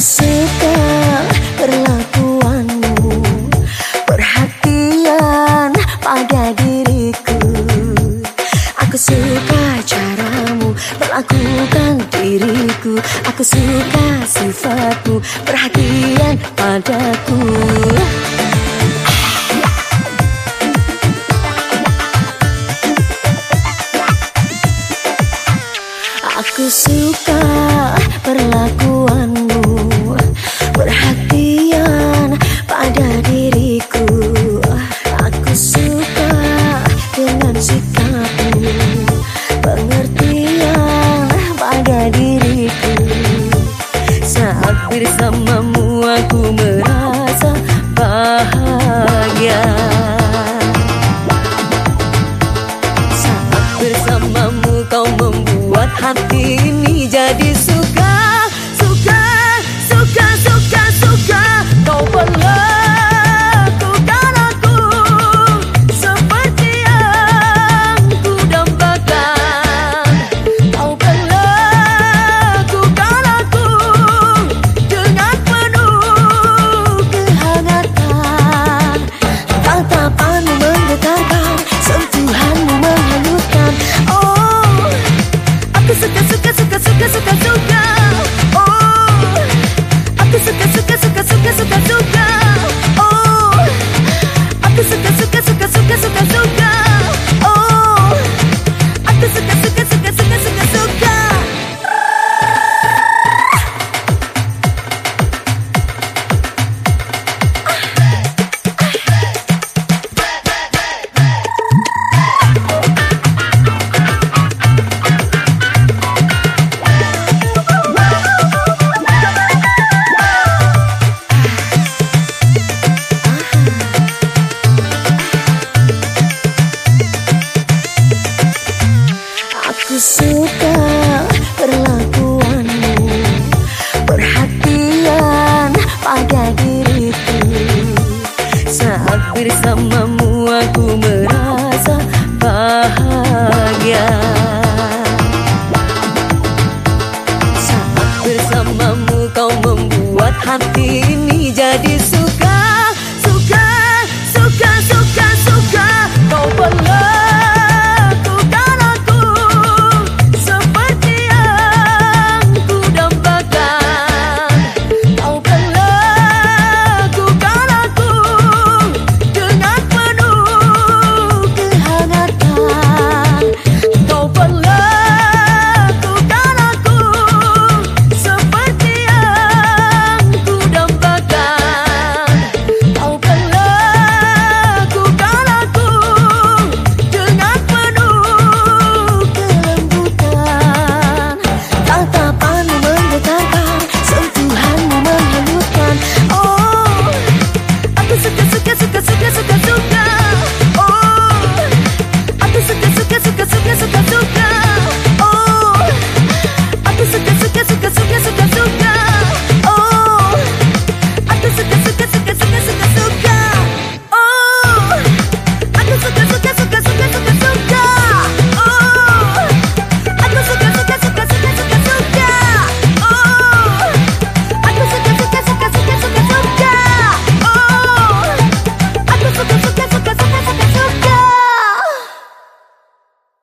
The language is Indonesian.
suka perlakuanmu Perhatian pada diriku. Aku suka caramu Perlakukan diriku. Aku suka sifatmu Perhatian padaku. Aku suka perlakuanmu Saat Aku suka Suka perlakuanmu Perhatian pada diriku. Saat bersamamu aku merasa bahagia. Saat bersamamu kau membuat hati ini jadi suka